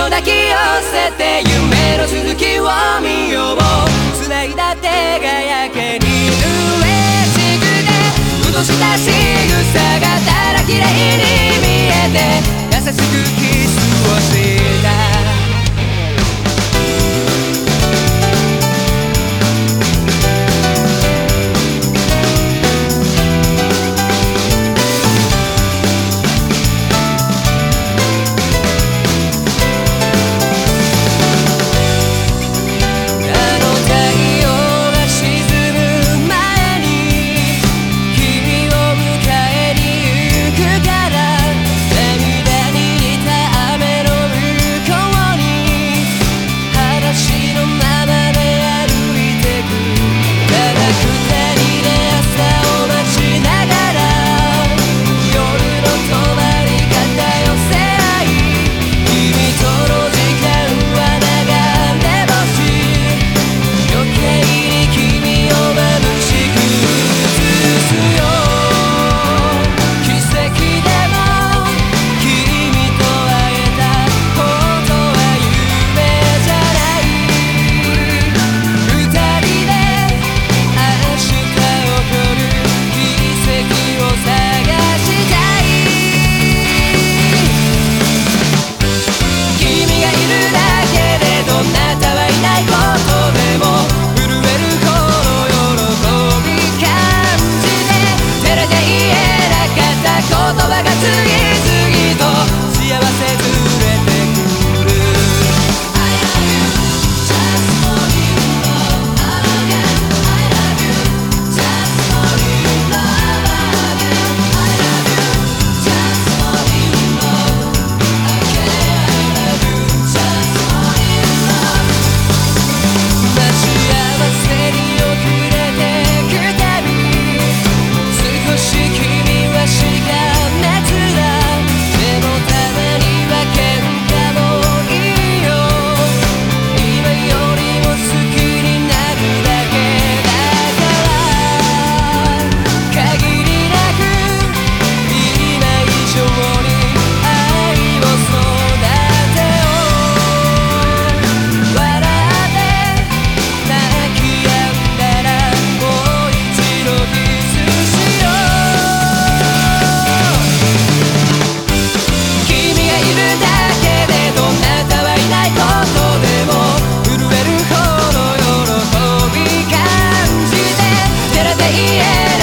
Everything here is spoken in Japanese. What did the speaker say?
を抱き寄せて夢の続きを見よう。繋いだ手がやけに嬉しくてふとした仕草がただ綺麗に見えて。優しくへ